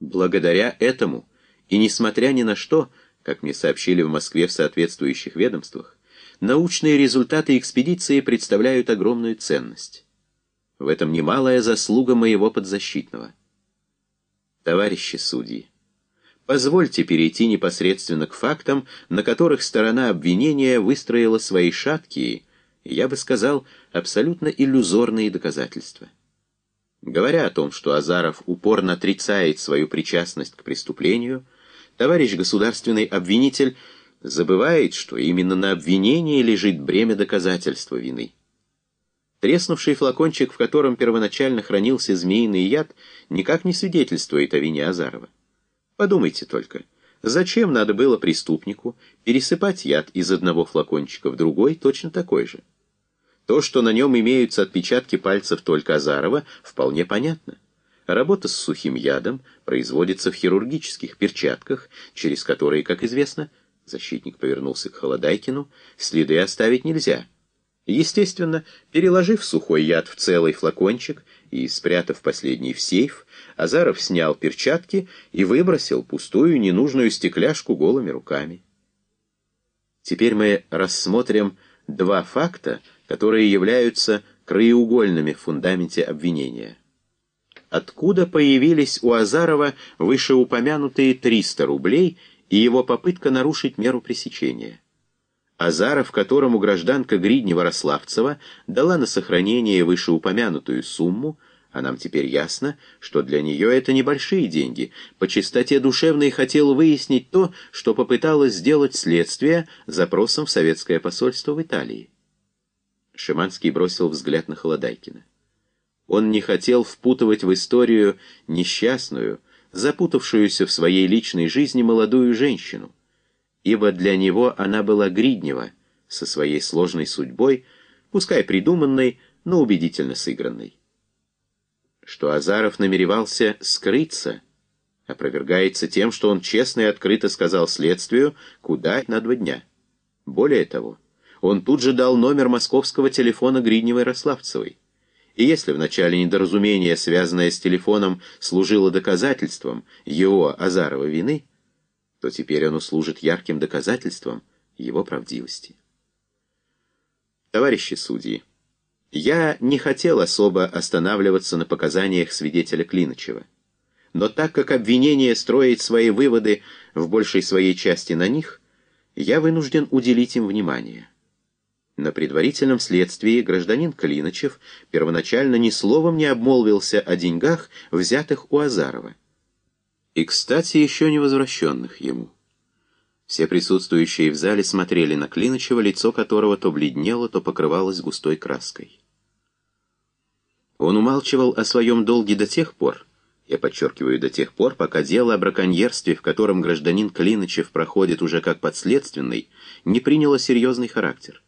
Благодаря этому, и несмотря ни на что, как мне сообщили в Москве в соответствующих ведомствах, научные результаты экспедиции представляют огромную ценность. В этом немалая заслуга моего подзащитного. Товарищи судьи, позвольте перейти непосредственно к фактам, на которых сторона обвинения выстроила свои шаткие, я бы сказал, абсолютно иллюзорные доказательства. Говоря о том, что Азаров упорно отрицает свою причастность к преступлению, товарищ государственный обвинитель забывает, что именно на обвинении лежит бремя доказательства вины. Треснувший флакончик, в котором первоначально хранился змеиный яд, никак не свидетельствует о вине Азарова. Подумайте только, зачем надо было преступнику пересыпать яд из одного флакончика в другой, точно такой же? То, что на нем имеются отпечатки пальцев только Азарова, вполне понятно. Работа с сухим ядом производится в хирургических перчатках, через которые, как известно, защитник повернулся к Холодайкину, следы оставить нельзя — Естественно, переложив сухой яд в целый флакончик и спрятав последний в сейф, Азаров снял перчатки и выбросил пустую ненужную стекляшку голыми руками. Теперь мы рассмотрим два факта, которые являются краеугольными в фундаменте обвинения. Откуда появились у Азарова вышеупомянутые 300 рублей и его попытка нарушить меру пресечения? Азаров, которому гражданка Гриднева-Рославцева дала на сохранение вышеупомянутую сумму, а нам теперь ясно, что для нее это небольшие деньги, по чистоте душевной хотел выяснить то, что попыталось сделать следствие запросом в советское посольство в Италии. Шиманский бросил взгляд на Холодайкина. Он не хотел впутывать в историю несчастную, запутавшуюся в своей личной жизни молодую женщину ибо для него она была Гриднева, со своей сложной судьбой, пускай придуманной, но убедительно сыгранной. Что Азаров намеревался скрыться, опровергается тем, что он честно и открыто сказал следствию, куда на два дня. Более того, он тут же дал номер московского телефона Гридневой-Рославцевой. И если в начале недоразумение, связанное с телефоном, служило доказательством его, Азарова, вины, то теперь оно служит ярким доказательством его правдивости. Товарищи судьи, я не хотел особо останавливаться на показаниях свидетеля Клиночева. Но так как обвинение строит свои выводы в большей своей части на них, я вынужден уделить им внимание. На предварительном следствии гражданин Клиночев первоначально ни словом не обмолвился о деньгах, взятых у Азарова и, кстати, еще не возвращенных ему. Все присутствующие в зале смотрели на Клиночева, лицо которого то бледнело, то покрывалось густой краской. Он умалчивал о своем долге до тех пор, я подчеркиваю, до тех пор, пока дело о браконьерстве, в котором гражданин Клиночев проходит уже как подследственный, не приняло серьезный характер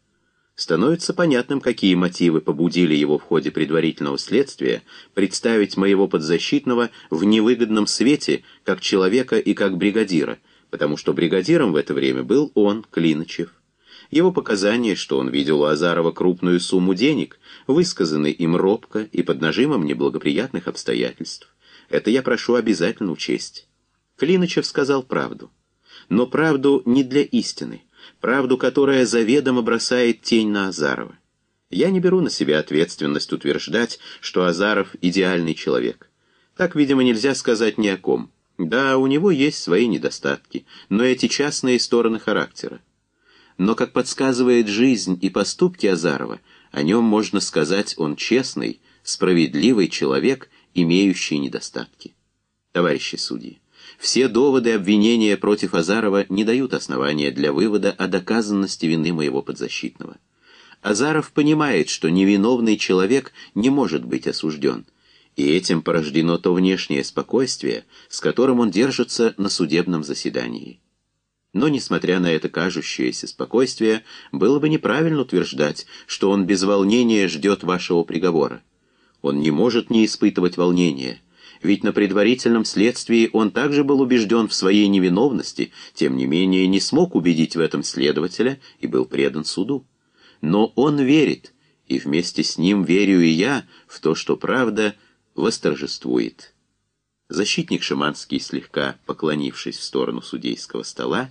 становится понятным, какие мотивы побудили его в ходе предварительного следствия представить моего подзащитного в невыгодном свете как человека и как бригадира, потому что бригадиром в это время был он, Клиночев. Его показания, что он видел у Азарова крупную сумму денег, высказаны им робко и под нажимом неблагоприятных обстоятельств. Это я прошу обязательно учесть. Клиночев сказал правду. Но правду не для истины правду, которая заведомо бросает тень на Азарова. Я не беру на себя ответственность утверждать, что Азаров — идеальный человек. Так, видимо, нельзя сказать ни о ком. Да, у него есть свои недостатки, но эти частные стороны характера. Но, как подсказывает жизнь и поступки Азарова, о нем можно сказать, он честный, справедливый человек, имеющий недостатки. Товарищи судьи, все доводы обвинения против Азарова не дают основания для вывода о доказанности вины моего подзащитного. Азаров понимает, что невиновный человек не может быть осужден, и этим порождено то внешнее спокойствие, с которым он держится на судебном заседании. Но, несмотря на это кажущееся спокойствие, было бы неправильно утверждать, что он без волнения ждет вашего приговора. Он не может не испытывать волнения – ведь на предварительном следствии он также был убежден в своей невиновности, тем не менее не смог убедить в этом следователя и был предан суду. Но он верит, и вместе с ним верю и я в то, что правда восторжествует. Защитник Шиманский, слегка поклонившись в сторону судейского стола,